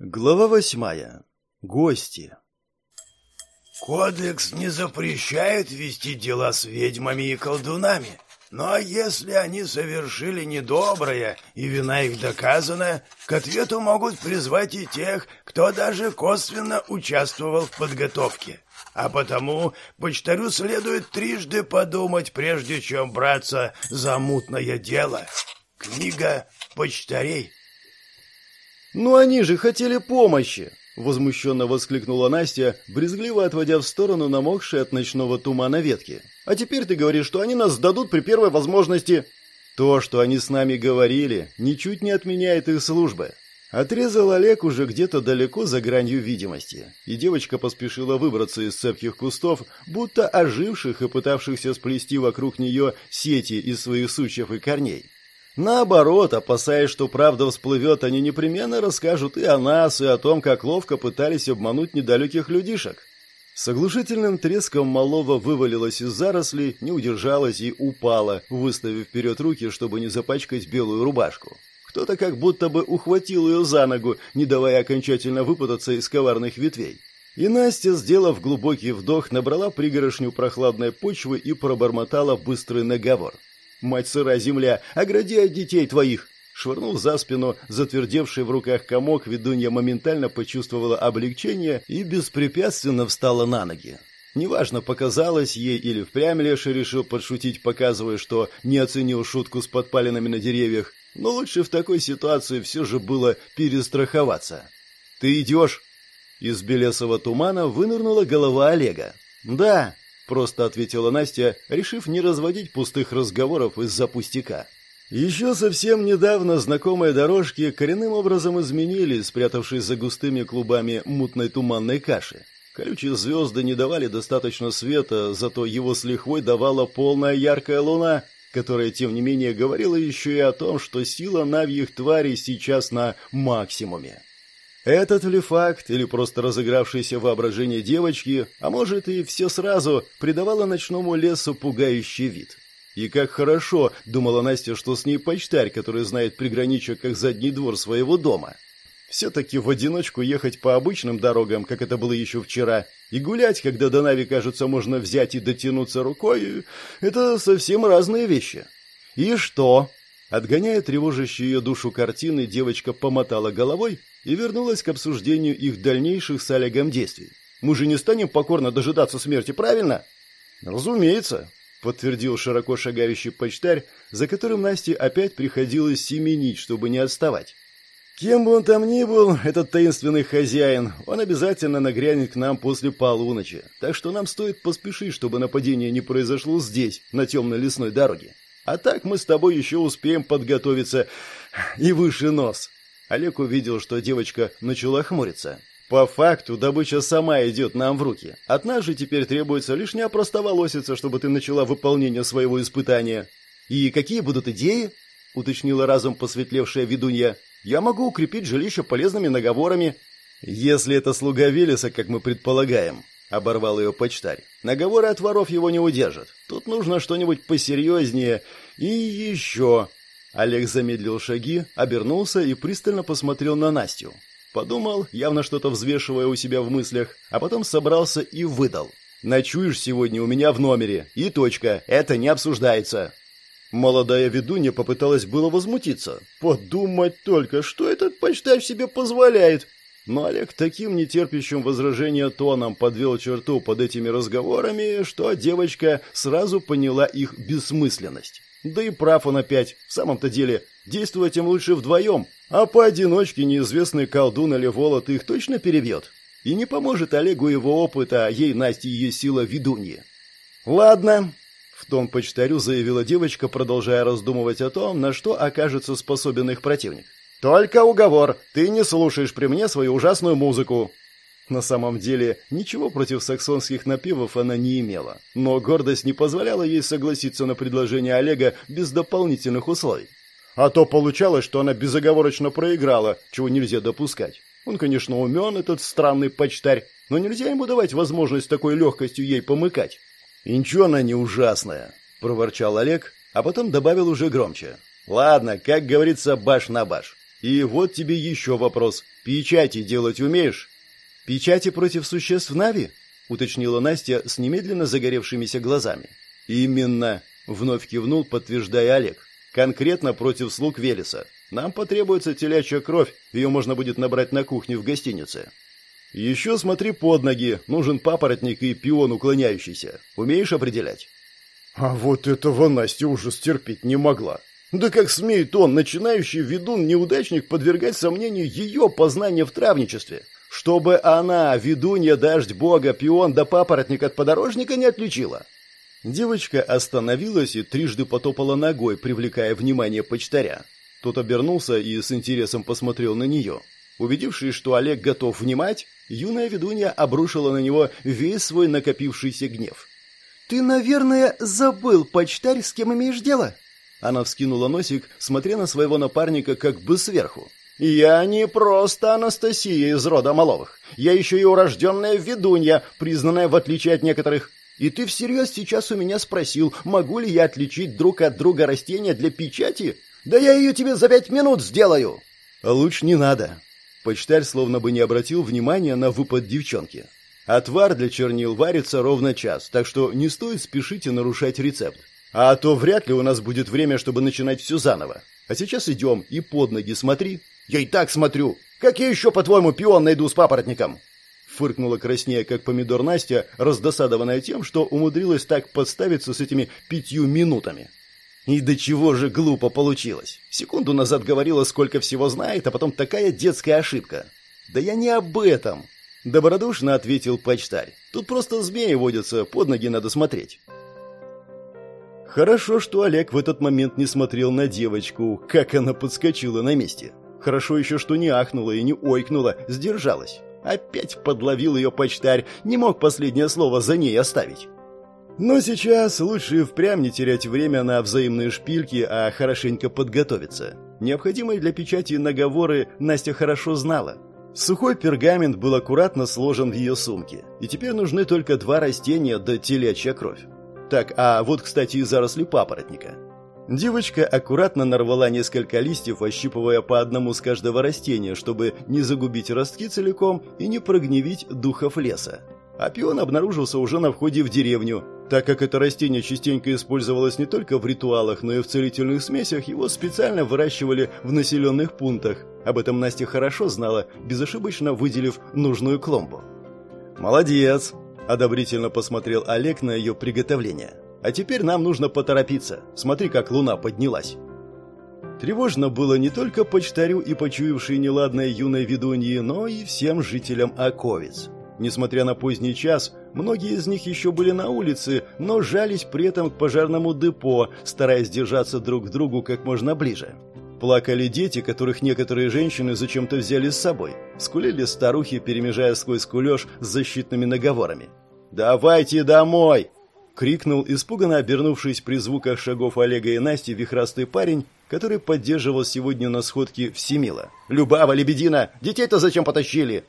Глава восьмая. Гости. Кодекс не запрещает вести дела с ведьмами и колдунами. Но если они совершили недоброе и вина их доказана, к ответу могут призвать и тех, кто даже косвенно участвовал в подготовке. А потому почтарю следует трижды подумать, прежде чем браться за мутное дело. Книга почтарей. «Ну они же хотели помощи!» — возмущенно воскликнула Настя, брезгливо отводя в сторону намокшие от ночного тумана ветки. «А теперь ты говоришь, что они нас сдадут при первой возможности!» «То, что они с нами говорили, ничуть не отменяет их службы!» Отрезал Олег уже где-то далеко за гранью видимости, и девочка поспешила выбраться из цепких кустов, будто оживших и пытавшихся сплести вокруг нее сети из своих сучьев и корней. Наоборот, опасаясь, что правда всплывет, они непременно расскажут и о нас, и о том, как ловко пытались обмануть недалеких людишек. С оглушительным треском малого вывалилась из зарослей, не удержалась и упала, выставив вперед руки, чтобы не запачкать белую рубашку. Кто-то как будто бы ухватил ее за ногу, не давая окончательно выпутаться из коварных ветвей. И Настя, сделав глубокий вдох, набрала пригорошню прохладной почвы и пробормотала быстрый наговор. Мать сырая земля, огради от детей твоих!» Швырнув за спину затвердевший в руках комок, ведунья моментально почувствовала облегчение и беспрепятственно встала на ноги. Неважно, показалось ей или впрямь Леша решил подшутить, показывая, что не оценил шутку с подпалинами на деревьях, но лучше в такой ситуации все же было перестраховаться. «Ты идешь?» Из белесого тумана вынырнула голова Олега. «Да», Просто ответила Настя, решив не разводить пустых разговоров из-за пустяка. Еще совсем недавно знакомые дорожки коренным образом изменились, спрятавшись за густыми клубами мутной туманной каши. Колючие звезды не давали достаточно света, зато его с лихвой давала полная яркая луна, которая, тем не менее, говорила еще и о том, что сила навьих тварей сейчас на максимуме. Этот ли факт, или просто разыгравшееся воображение девочки, а может и все сразу, придавало ночному лесу пугающий вид. И как хорошо, думала Настя, что с ней почтарь, который знает приграничье как задний двор своего дома. Все-таки в одиночку ехать по обычным дорогам, как это было еще вчера, и гулять, когда до Нави, кажется, можно взять и дотянуться рукой, это совсем разные вещи. И что? Отгоняя тревожащую ее душу картины, девочка помотала головой и вернулась к обсуждению их дальнейших с Олегом действий. «Мы же не станем покорно дожидаться смерти, правильно?» «Разумеется», — подтвердил широко шагающий почтарь, за которым Насте опять приходилось семенить, чтобы не отставать. «Кем бы он там ни был, этот таинственный хозяин, он обязательно нагрянет к нам после полуночи, так что нам стоит поспешить, чтобы нападение не произошло здесь, на темной лесной дороге. А так мы с тобой еще успеем подготовиться и выше нос». Олег увидел, что девочка начала хмуриться. По факту добыча сама идет нам в руки. От нас же теперь требуется лишь не опростоволоситься, чтобы ты начала выполнение своего испытания. И какие будут идеи? уточнила разом посветлевшая ведунья. Я могу укрепить жилище полезными наговорами. Если это слуга Велеса, как мы предполагаем, оборвал ее почтарь. Наговоры от воров его не удержат. Тут нужно что-нибудь посерьезнее. И еще. Олег замедлил шаги, обернулся и пристально посмотрел на Настю. Подумал, явно что-то взвешивая у себя в мыслях, а потом собрался и выдал. «Ночуешь сегодня у меня в номере. И точка. Это не обсуждается». Молодая ведунья попыталась было возмутиться. «Подумать только, что этот почтарь себе позволяет?» Но Олег таким нетерпящим возражения тоном подвел черту под этими разговорами, что девочка сразу поняла их бессмысленность. Да и прав он опять. В самом-то деле, действовать им лучше вдвоем, а поодиночке неизвестный колдун или волот их точно перебьет. И не поможет Олегу его опыта, а ей, Насте, ее сила ведуньи. «Ладно», — в тон почтарю заявила девочка, продолжая раздумывать о том, на что окажется способен их противник. «Только уговор. Ты не слушаешь при мне свою ужасную музыку. На самом деле, ничего против саксонских напевов она не имела, но гордость не позволяла ей согласиться на предложение Олега без дополнительных условий. А то получалось, что она безоговорочно проиграла, чего нельзя допускать. Он, конечно, умен, этот странный почтарь, но нельзя ему давать возможность такой легкостью ей помыкать. «И ничего она не ужасная», — проворчал Олег, а потом добавил уже громче. «Ладно, как говорится, баш на баш. И вот тебе еще вопрос. Печати делать умеешь? Печати против существ Нави? Уточнила Настя с немедленно загоревшимися глазами. Именно. Вновь кивнул, подтверждая Олег. Конкретно против слуг Велеса. Нам потребуется телячья кровь, ее можно будет набрать на кухне в гостинице. Еще смотри под ноги, нужен папоротник и пион уклоняющийся. Умеешь определять? А вот этого Настя уже стерпеть не могла. Да как смеет он, начинающий ведун-неудачник, подвергать сомнению ее познания в травничестве? Чтобы она, ведунья, дождь бога, пион да папоротник от подорожника не отличила. Девочка остановилась и трижды потопала ногой, привлекая внимание почтаря. Тот обернулся и с интересом посмотрел на нее. Убедившись, что Олег готов внимать, юная ведунья обрушила на него весь свой накопившийся гнев. «Ты, наверное, забыл, почтарь, с кем имеешь дело?» Она вскинула носик, смотря на своего напарника как бы сверху. «Я не просто Анастасия из рода Маловых. Я еще и урожденная ведунья, признанная в отличие от некоторых. И ты всерьез сейчас у меня спросил, могу ли я отличить друг от друга растения для печати? Да я ее тебе за пять минут сделаю!» «Лучше не надо». Почтарь словно бы не обратил внимания на выпад девчонки. «Отвар для чернил варится ровно час, так что не стоит спешить и нарушать рецепт. А то вряд ли у нас будет время, чтобы начинать все заново. А сейчас идем и под ноги смотри». «Я и так смотрю. Как я еще, по-твоему, пион найду с папоротником?» Фыркнула краснея, как помидор Настя, раздосадованная тем, что умудрилась так подставиться с этими пятью минутами. И до чего же глупо получилось. Секунду назад говорила, сколько всего знает, а потом такая детская ошибка. Да я не об этом. Добродушно ответил почтарь. Тут просто змеи водятся, под ноги надо смотреть. Хорошо, что Олег в этот момент не смотрел на девочку, как она подскочила на месте. Хорошо еще, что не ахнула и не ойкнула, сдержалась. Опять подловил ее почтарь, не мог последнее слово за ней оставить. Но сейчас лучше впрямь не терять время на взаимные шпильки, а хорошенько подготовиться. Необходимые для печати наговоры Настя хорошо знала. Сухой пергамент был аккуратно сложен в ее сумке, и теперь нужны только два растения да телячья кровь. Так, а вот, кстати, и заросли папоротника. Девочка аккуратно нарвала несколько листьев, ощипывая по одному с каждого растения, чтобы не загубить ростки целиком и не прогневить духов леса. А пион обнаружился уже на входе в деревню. Так как это растение частенько использовалось не только в ритуалах, но и в целительных смесях, его специально выращивали в населенных пунктах. Об этом Настя хорошо знала, безошибочно выделив нужную кломбу. «Молодец!» – одобрительно посмотрел Олег на ее приготовление. «А теперь нам нужно поторопиться. Смотри, как луна поднялась». Тревожно было не только почтарю и почуявшей неладное юной ведуньи, но и всем жителям Оковец. Несмотря на поздний час, многие из них еще были на улице, но жались при этом к пожарному депо, стараясь держаться друг к другу как можно ближе. Плакали дети, которых некоторые женщины зачем-то взяли с собой. Скулили старухи, перемежая свой скулеж с защитными наговорами. «Давайте домой!» — крикнул, испуганно обернувшись при звуках шагов Олега и Насти вихрастый парень, который поддерживал сегодня на сходке Всемила. «Любава, Лебедина, детей-то зачем потащили?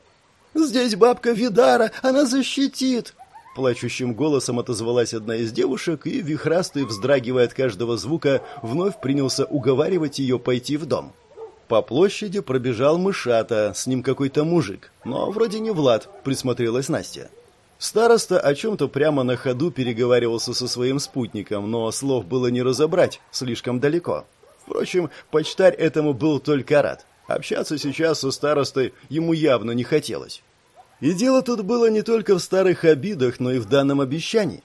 «Здесь бабка Видара, она защитит!» Плачущим голосом отозвалась одна из девушек, и вихрастый, вздрагивая от каждого звука, вновь принялся уговаривать ее пойти в дом. По площади пробежал мышата, с ним какой-то мужик, но вроде не Влад, присмотрелась Настя. Староста о чем-то прямо на ходу переговаривался со своим спутником, но слов было не разобрать, слишком далеко. Впрочем, почтарь этому был только рад. Общаться сейчас со старостой ему явно не хотелось. И дело тут было не только в старых обидах, но и в данном обещании.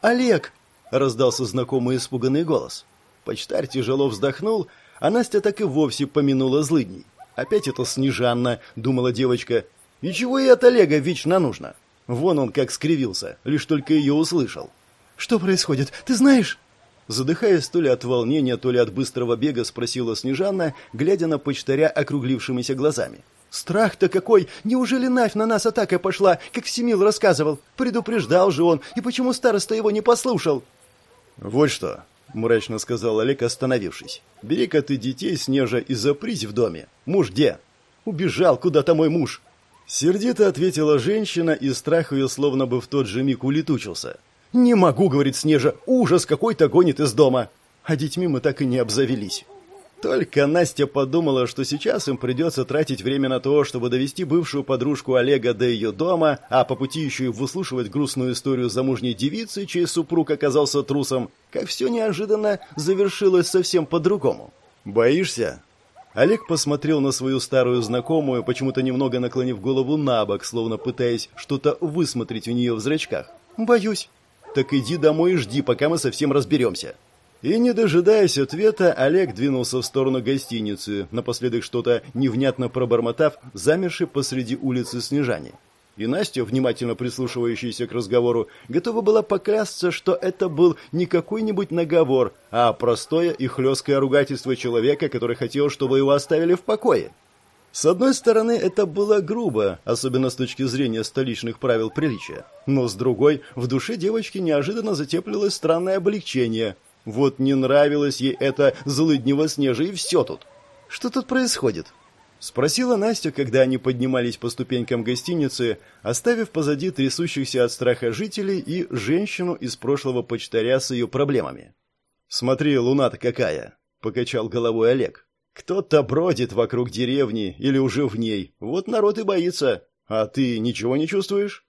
«Олег!» — раздался знакомый испуганный голос. Почтарь тяжело вздохнул, а Настя так и вовсе помянула злыдней. «Опять это Снежанна», — думала девочка. «И чего ей от Олега вечно нужно?» Вон он как скривился, лишь только ее услышал. «Что происходит? Ты знаешь?» Задыхаясь то ли от волнения, то ли от быстрого бега, спросила Снежанна, глядя на почтаря округлившимися глазами. «Страх-то какой! Неужели Навь на нас атака пошла, как Всемил рассказывал? Предупреждал же он, и почему староста его не послушал?» «Вот что», — мрачно сказал Олег, остановившись. «Бери-ка ты детей, Снежа, и запрись в доме. Муж где?» «Убежал куда-то мой муж». Сердито ответила женщина, и страх ее словно бы в тот же миг улетучился. «Не могу», — говорит Снежа, — «ужас какой-то гонит из дома». А детьми мы так и не обзавелись. Только Настя подумала, что сейчас им придется тратить время на то, чтобы довести бывшую подружку Олега до ее дома, а по пути еще и выслушивать грустную историю замужней девицы, чей супруг оказался трусом, как все неожиданно завершилось совсем по-другому. «Боишься?» Олег посмотрел на свою старую знакомую, почему-то немного наклонив голову на бок, словно пытаясь что-то высмотреть у нее в зрачках. «Боюсь». «Так иди домой и жди, пока мы совсем разберемся». И, не дожидаясь ответа, Олег двинулся в сторону гостиницы, напоследок что-то невнятно пробормотав, замерший посреди улицы Снежане. И Настя, внимательно прислушивающаяся к разговору, готова была поклясться, что это был не какой-нибудь наговор, а простое и хлесткое ругательство человека, который хотел, чтобы его оставили в покое. С одной стороны, это было грубо, особенно с точки зрения столичных правил приличия. Но с другой, в душе девочки неожиданно затеплилось странное облегчение. Вот не нравилось ей это злыднево снежа, и все тут. Что тут происходит? Спросила Настя, когда они поднимались по ступенькам гостиницы, оставив позади трясущихся от страха жителей и женщину из прошлого почтаря с ее проблемами. «Смотри, луна-то какая!» — покачал головой Олег. «Кто-то бродит вокруг деревни или уже в ней. Вот народ и боится. А ты ничего не чувствуешь?»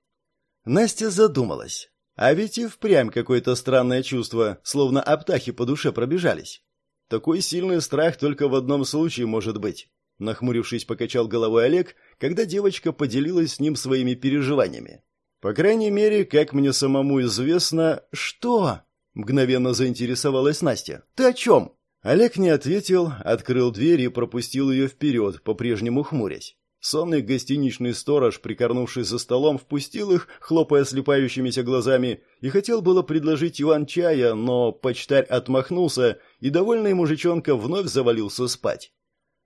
Настя задумалась. А ведь и впрямь какое-то странное чувство, словно аптахи по душе пробежались. Такой сильный страх только в одном случае может быть. Нахмурившись, покачал головой Олег, когда девочка поделилась с ним своими переживаниями. По крайней мере, как мне самому известно, что? Мгновенно заинтересовалась Настя. Ты о чем? Олег не ответил, открыл дверь и пропустил ее вперед, по-прежнему хмурясь. Сонный гостиничный сторож, прикорнувший за столом, впустил их, хлопая слепающимися глазами, и хотел было предложить Иван чая, но почтарь отмахнулся, и довольный мужичонка вновь завалился спать.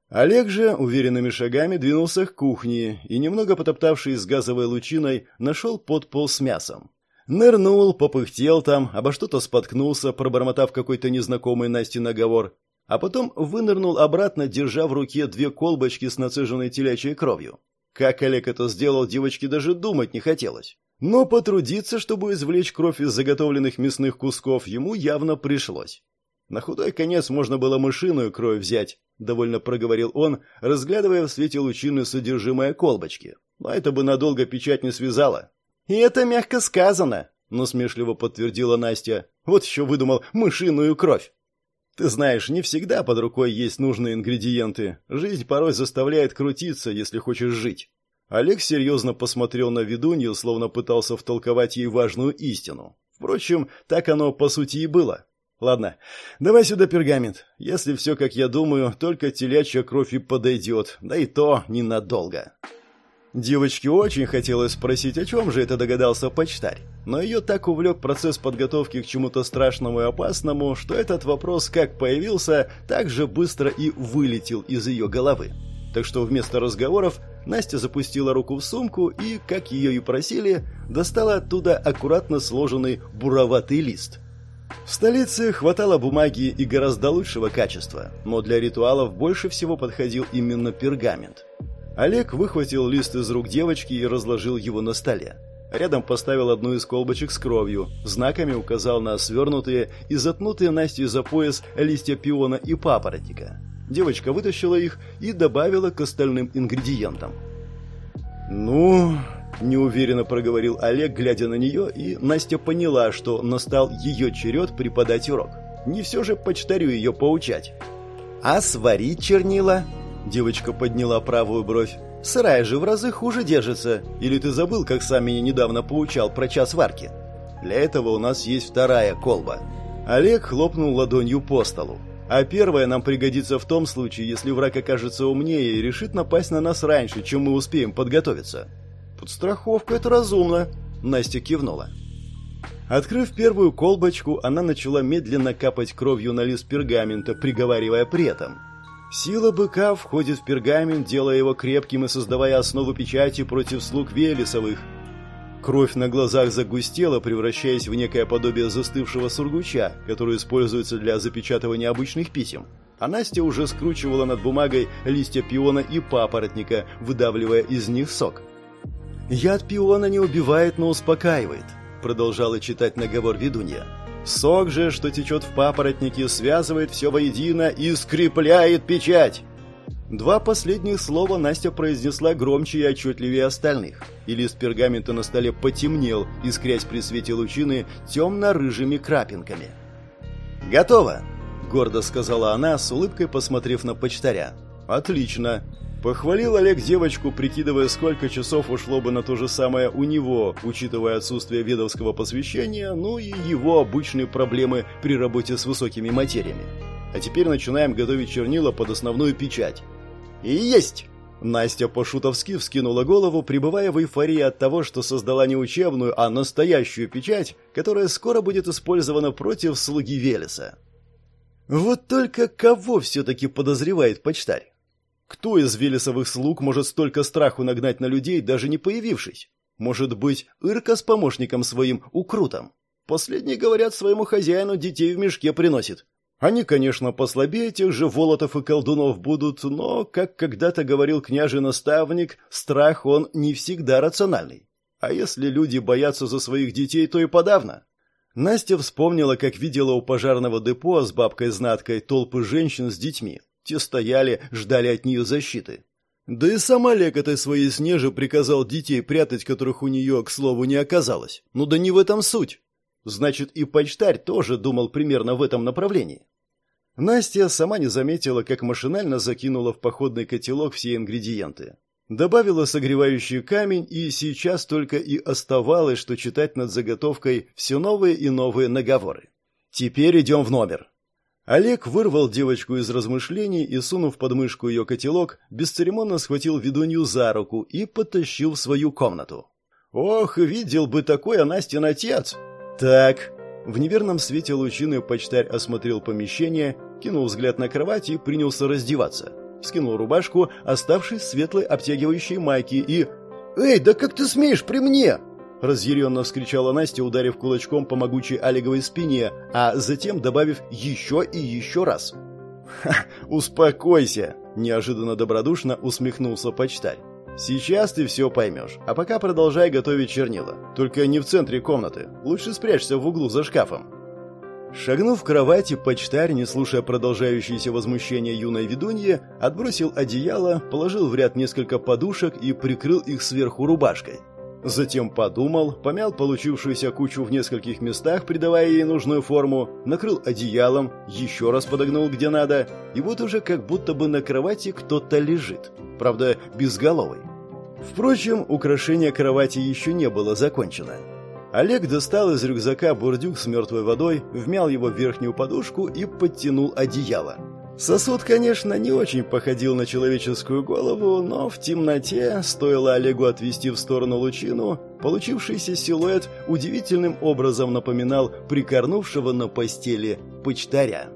Олег же уверенными шагами двинулся к кухне и, немного потоптавшись с газовой лучиной, нашел подпол с мясом. Нырнул, попыхтел там, обо что-то споткнулся, пробормотав какой-то незнакомый Насте наговор, а потом вынырнул обратно, держа в руке две колбочки с нацеженной телячьей кровью. Как Олег это сделал, девочке даже думать не хотелось. Но потрудиться, чтобы извлечь кровь из заготовленных мясных кусков, ему явно пришлось. На худой конец можно было мышиную кровь взять, довольно проговорил он, разглядывая в свете лучины содержимое колбочки. Но это бы надолго печать не связала. И это мягко сказано, насмешливо подтвердила Настя. Вот еще выдумал мышиную кровь. Ты знаешь, не всегда под рукой есть нужные ингредиенты. Жизнь порой заставляет крутиться, если хочешь жить. Олег серьезно посмотрел на ведунью, словно пытался втолковать ей важную истину. Впрочем, так оно по сути и было. Ладно, давай сюда пергамент. Если все, как я думаю, только телячья кровь и подойдет, да и то ненадолго. Девочке очень хотелось спросить, о чем же это догадался почтарь, но ее так увлек процесс подготовки к чему-то страшному и опасному, что этот вопрос как появился, так же быстро и вылетел из ее головы. Так что вместо разговоров Настя запустила руку в сумку и, как ее и просили, достала оттуда аккуратно сложенный буроватый лист. В столице хватало бумаги и гораздо лучшего качества, но для ритуалов больше всего подходил именно пергамент. Олег выхватил лист из рук девочки и разложил его на столе. Рядом поставил одну из колбочек с кровью, знаками указал на свернутые и затнутые Настей за пояс листья пиона и папоротника. Девочка вытащила их и добавила к остальным ингредиентам. «Ну...» – неуверенно проговорил Олег, глядя на нее, и Настя поняла, что настал ее черед преподать урок. Не все же почтарю ее поучать. «А сварить чернила?» Девочка подняла правую бровь. «Сырая же в разы хуже держится. Или ты забыл, как сам меня недавно поучал про час варки? Для этого у нас есть вторая колба». Олег хлопнул ладонью по столу. «А первая нам пригодится в том случае, если враг окажется умнее и решит напасть на нас раньше, чем мы успеем подготовиться». «Подстраховка — это разумно», — Настя кивнула. Открыв первую колбочку, она начала медленно капать кровью на лист пергамента, приговаривая при этом — Сила быка входит в пергамент, делая его крепким и создавая основу печати против слуг Велесовых. Кровь на глазах загустела, превращаясь в некое подобие застывшего сургуча, который используется для запечатывания обычных писем. А Настя уже скручивала над бумагой листья пиона и папоротника, выдавливая из них сок. «Яд пиона не убивает, но успокаивает», — продолжала читать наговор ведунья. Сок же, что течет в папоротнике, связывает все воедино и скрепляет печать. Два последних слова Настя произнесла громче и отчетливее остальных, и лист пергамента на столе потемнел, искрясь при свете лучины темно-рыжими крапинками. «Готово!» — гордо сказала она, с улыбкой посмотрев на почтаря. «Отлично!» Похвалил Олег девочку, прикидывая, сколько часов ушло бы на то же самое у него, учитывая отсутствие ведовского посвящения, ну и его обычные проблемы при работе с высокими материями. А теперь начинаем готовить чернила под основную печать. И есть! Настя по-шутовски вскинула голову, пребывая в эйфории от того, что создала не учебную, а настоящую печать, которая скоро будет использована против слуги Велеса. Вот только кого все-таки подозревает почтарь? Кто из Велесовых слуг может столько страху нагнать на людей, даже не появившись? Может быть, Ирка с помощником своим Укрутом? Последний, говорят, своему хозяину детей в мешке приносит. Они, конечно, послабее тех же волотов и колдунов будут, но, как когда-то говорил княжий-наставник, страх он не всегда рациональный. А если люди боятся за своих детей, то и подавно. Настя вспомнила, как видела у пожарного депо с бабкой-знаткой толпы женщин с детьми. Те стояли, ждали от нее защиты. Да и сама Лек этой своей снеже приказал детей прятать, которых у нее, к слову, не оказалось. Ну да не в этом суть. Значит, и почтарь тоже думал примерно в этом направлении. Настя сама не заметила, как машинально закинула в походный котелок все ингредиенты. Добавила согревающий камень, и сейчас только и оставалось, что читать над заготовкой все новые и новые наговоры. «Теперь идем в номер», Олег вырвал девочку из размышлений и, сунув под мышку ее котелок, бесцеремонно схватил ведунью за руку и потащил в свою комнату. «Ох, видел бы такой Настин отец!» «Так...» В неверном свете лучины почтарь осмотрел помещение, кинул взгляд на кровать и принялся раздеваться. Скинул рубашку, оставшись светлой обтягивающей майке и... «Эй, да как ты смеешь при мне?» Разъяренно вскричала Настя, ударив кулачком по могучей Олеговой спине, а затем добавив еще и еще раз. «Ха, успокойся!» – неожиданно добродушно усмехнулся почтарь. «Сейчас ты все поймешь, а пока продолжай готовить чернила. Только не в центре комнаты. Лучше спрячься в углу за шкафом». Шагнув в кровати, почтарь, не слушая продолжающееся возмущение юной ведуньи, отбросил одеяло, положил в ряд несколько подушек и прикрыл их сверху рубашкой. Затем подумал, помял получившуюся кучу в нескольких местах, придавая ей нужную форму, накрыл одеялом, еще раз подогнул где надо, и вот уже как будто бы на кровати кто-то лежит, правда, безголовый. Впрочем, украшение кровати еще не было закончено. Олег достал из рюкзака бурдюк с мертвой водой, вмял его в верхнюю подушку и подтянул одеяло. Сосуд, конечно, не очень походил на человеческую голову, но в темноте, стоило Олегу отвести в сторону лучину, получившийся силуэт удивительным образом напоминал прикорнувшего на постели почтаря.